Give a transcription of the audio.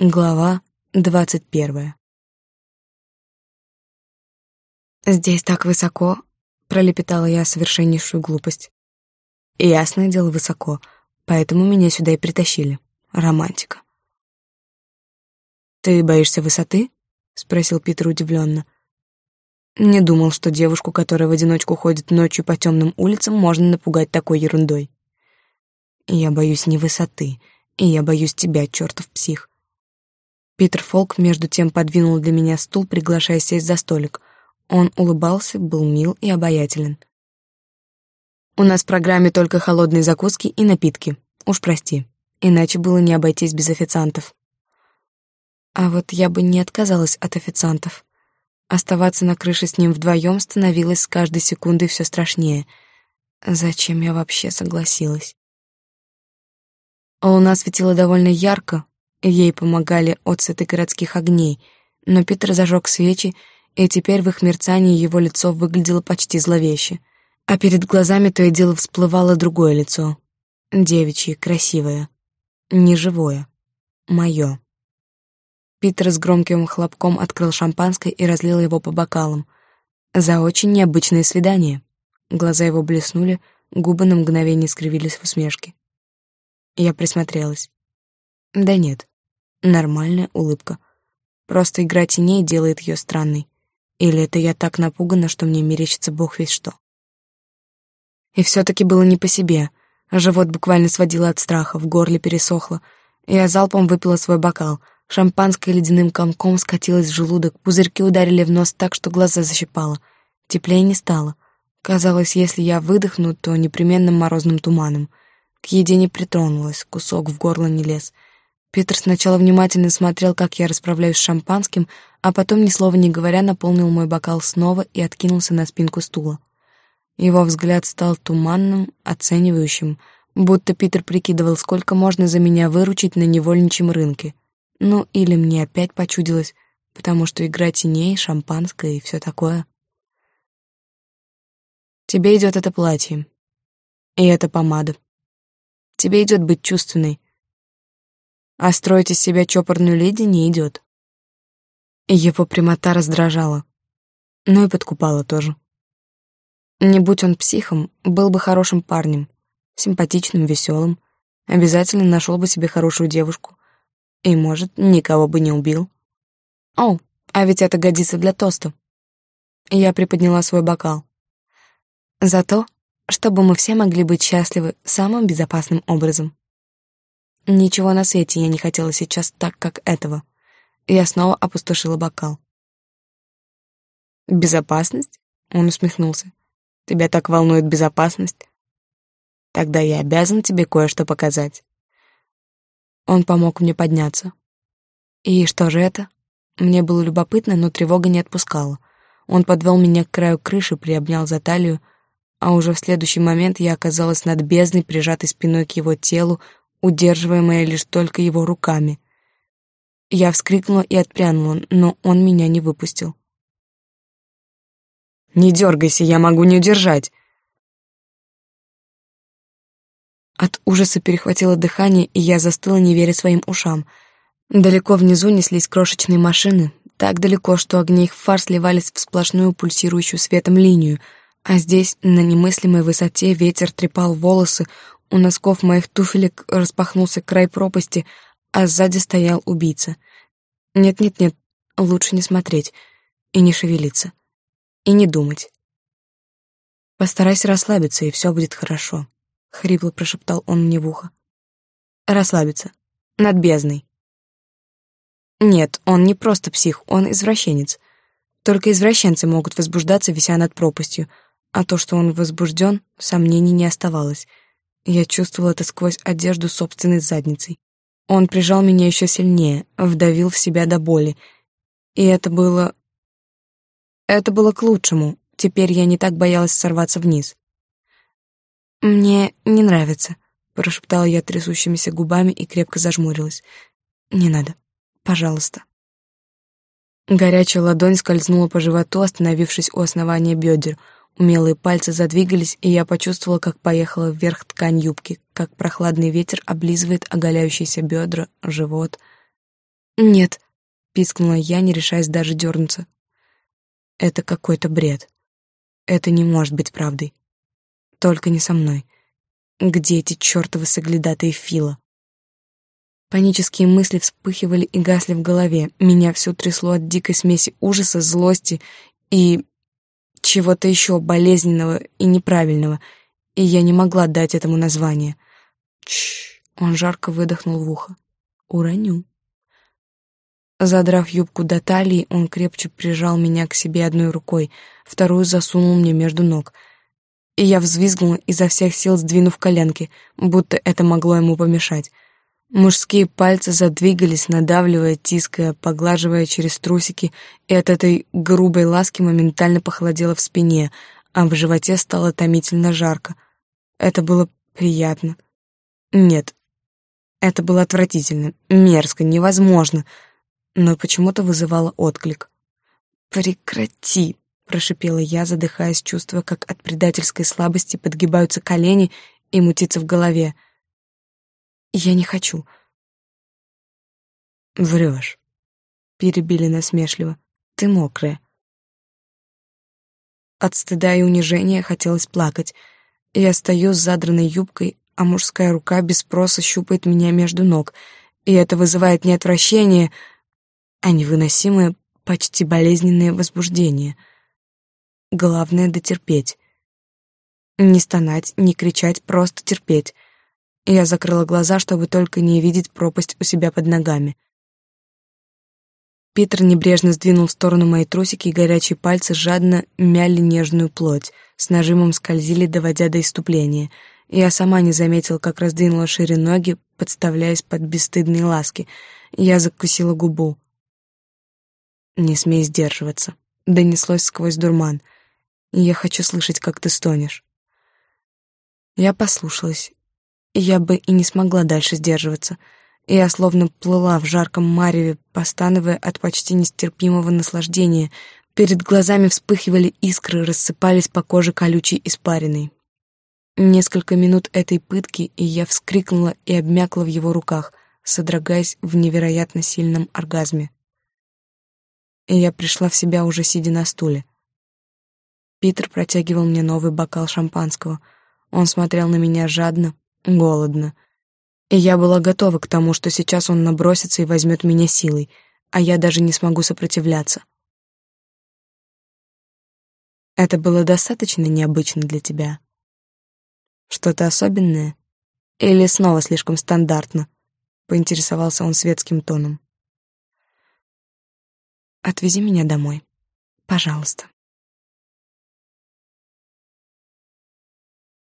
Глава двадцать первая. «Здесь так высоко», — пролепетала я совершеннейшую глупость. «Ясное дело, высоко, поэтому меня сюда и притащили. Романтика». «Ты боишься высоты?» — спросил Питер удивленно. Не думал, что девушку, которая в одиночку ходит ночью по темным улицам, можно напугать такой ерундой. «Я боюсь не высоты, и я боюсь тебя, чертов псих. Питер Фолк между тем подвинул для меня стул, приглашая сесть за столик. Он улыбался, был мил и обаятелен. «У нас в программе только холодные закуски и напитки. Уж прости, иначе было не обойтись без официантов». А вот я бы не отказалась от официантов. Оставаться на крыше с ним вдвоем становилось с каждой секундой все страшнее. Зачем я вообще согласилась? Луна светила довольно ярко, Ей помогали отцветы городских огней, но Питер зажег свечи, и теперь в их мерцании его лицо выглядело почти зловеще. А перед глазами то и дело всплывало другое лицо. Девичье, красивое. Неживое. Моё. Питер с громким хлопком открыл шампанское и разлил его по бокалам. За очень необычное свидание. Глаза его блеснули, губы на мгновение скривились в усмешке. Я присмотрелась. Да нет, нормальная улыбка. Просто игра теней делает ее странной. Или это я так напугана, что мне мерещится бог весь что. И все-таки было не по себе. Живот буквально сводило от страха, в горле пересохло. Я залпом выпила свой бокал. Шампанское ледяным комком скатилось в желудок, пузырьки ударили в нос так, что глаза защипало. Теплее не стало. Казалось, если я выдохну, то непременным морозным туманом. К еде не притронулась, кусок в горло не лез — Питер сначала внимательно смотрел, как я расправляюсь с шампанским, а потом, ни слова не говоря, наполнил мой бокал снова и откинулся на спинку стула. Его взгляд стал туманным, оценивающим, будто Питер прикидывал, сколько можно за меня выручить на невольничьем рынке. Ну, или мне опять почудилось, потому что игра теней, шампанское и все такое. Тебе идет это платье. И эта помада. Тебе идет быть чувственной, а строить из себя чопорную леди не идет. Его прямота раздражала, но и подкупала тоже. Не будь он психом, был бы хорошим парнем, симпатичным, веселым, обязательно нашел бы себе хорошую девушку и, может, никого бы не убил. О, а ведь это годится для тоста. Я приподняла свой бокал. За то, чтобы мы все могли быть счастливы самым безопасным образом. Ничего на свете я не хотела сейчас так, как этого. Я снова опустошила бокал. «Безопасность?» — он усмехнулся. «Тебя так волнует безопасность? Тогда я обязан тебе кое-что показать». Он помог мне подняться. И что же это? Мне было любопытно, но тревога не отпускала. Он подвел меня к краю крыши, приобнял за талию, а уже в следующий момент я оказалась над бездной, прижатой спиной к его телу, удерживаемая лишь только его руками. Я вскрикнула и отпрянула, но он меня не выпустил. «Не дергайся, я могу не удержать!» От ужаса перехватило дыхание, и я застыла, не веря своим ушам. Далеко внизу неслись крошечные машины, так далеко, что огни их фар сливались в сплошную пульсирующую светом линию, а здесь, на немыслимой высоте, ветер трепал волосы, у носков моих туфелек распахнулся край пропасти, а сзади стоял убийца. Нет-нет-нет, лучше не смотреть и не шевелиться, и не думать. «Постарайся расслабиться, и все будет хорошо», — хрипло прошептал он мне в ухо. «Расслабиться. Над бездной». Нет, он не просто псих, он извращенец. Только извращенцы могут возбуждаться, вися над пропастью, а то, что он возбужден, сомнений не оставалось — я чувствовала это сквозь одежду собственной задницей. Он прижал меня еще сильнее, вдавил в себя до боли. И это было... Это было к лучшему. Теперь я не так боялась сорваться вниз. «Мне не нравится», — прошептала я трясущимися губами и крепко зажмурилась. «Не надо. Пожалуйста». Горячая ладонь скользнула по животу, остановившись у основания бедер — Умелые пальцы задвигались, и я почувствовала, как поехала вверх ткань юбки, как прохладный ветер облизывает оголяющиеся бедра, живот. «Нет», — пискнула я, не решаясь даже дернуться. «Это какой-то бред. Это не может быть правдой. Только не со мной. Где эти чертовы соглядатые Фила?» Панические мысли вспыхивали и гасли в голове. Меня все трясло от дикой смеси ужаса, злости и чего-то еще болезненного и неправильного, и я не могла дать этому название. Чш, он жарко выдохнул в ухо. Уроню. Задрав юбку до талии, он крепче прижал меня к себе одной рукой, вторую засунул мне между ног. И я взвизгнула изо всех сил, сдвинув коленки, будто это могло ему помешать. Мужские пальцы задвигались, надавливая, тиская, поглаживая через трусики, и от этой грубой ласки моментально похолодело в спине, а в животе стало томительно жарко. Это было приятно. Нет, это было отвратительно, мерзко, невозможно, но почему-то вызывало отклик. «Прекрати!» — прошипела я, задыхаясь, чувствуя, как от предательской слабости подгибаются колени и мутится в голове — я не хочу. Врешь. Перебили насмешливо. Ты мокрая. От стыда и унижения хотелось плакать. Я стою с задранной юбкой, а мужская рука без спроса щупает меня между ног, и это вызывает не отвращение, а невыносимое, почти болезненное возбуждение. Главное — дотерпеть. Не стонать, не кричать, просто терпеть — я закрыла глаза, чтобы только не видеть пропасть у себя под ногами. Питер небрежно сдвинул в сторону мои трусики, и горячие пальцы жадно мяли нежную плоть, с нажимом скользили, доводя до иступления. Я сама не заметила, как раздвинула шире ноги, подставляясь под бесстыдные ласки. Я закусила губу. «Не смей сдерживаться», — донеслось сквозь дурман. «Я хочу слышать, как ты стонешь». Я послушалась я бы и не смогла дальше сдерживаться. Я словно плыла в жарком мареве, постановая от почти нестерпимого наслаждения. Перед глазами вспыхивали искры, рассыпались по коже колючей испариной. Несколько минут этой пытки, и я вскрикнула и обмякла в его руках, содрогаясь в невероятно сильном оргазме. И я пришла в себя уже сидя на стуле. Питер протягивал мне новый бокал шампанского. Он смотрел на меня жадно, голодно. И я была готова к тому, что сейчас он набросится и возьмет меня силой, а я даже не смогу сопротивляться. Это было достаточно необычно для тебя. Что-то особенное? Или снова слишком стандартно? Поинтересовался он светским тоном. Отвези меня домой, пожалуйста.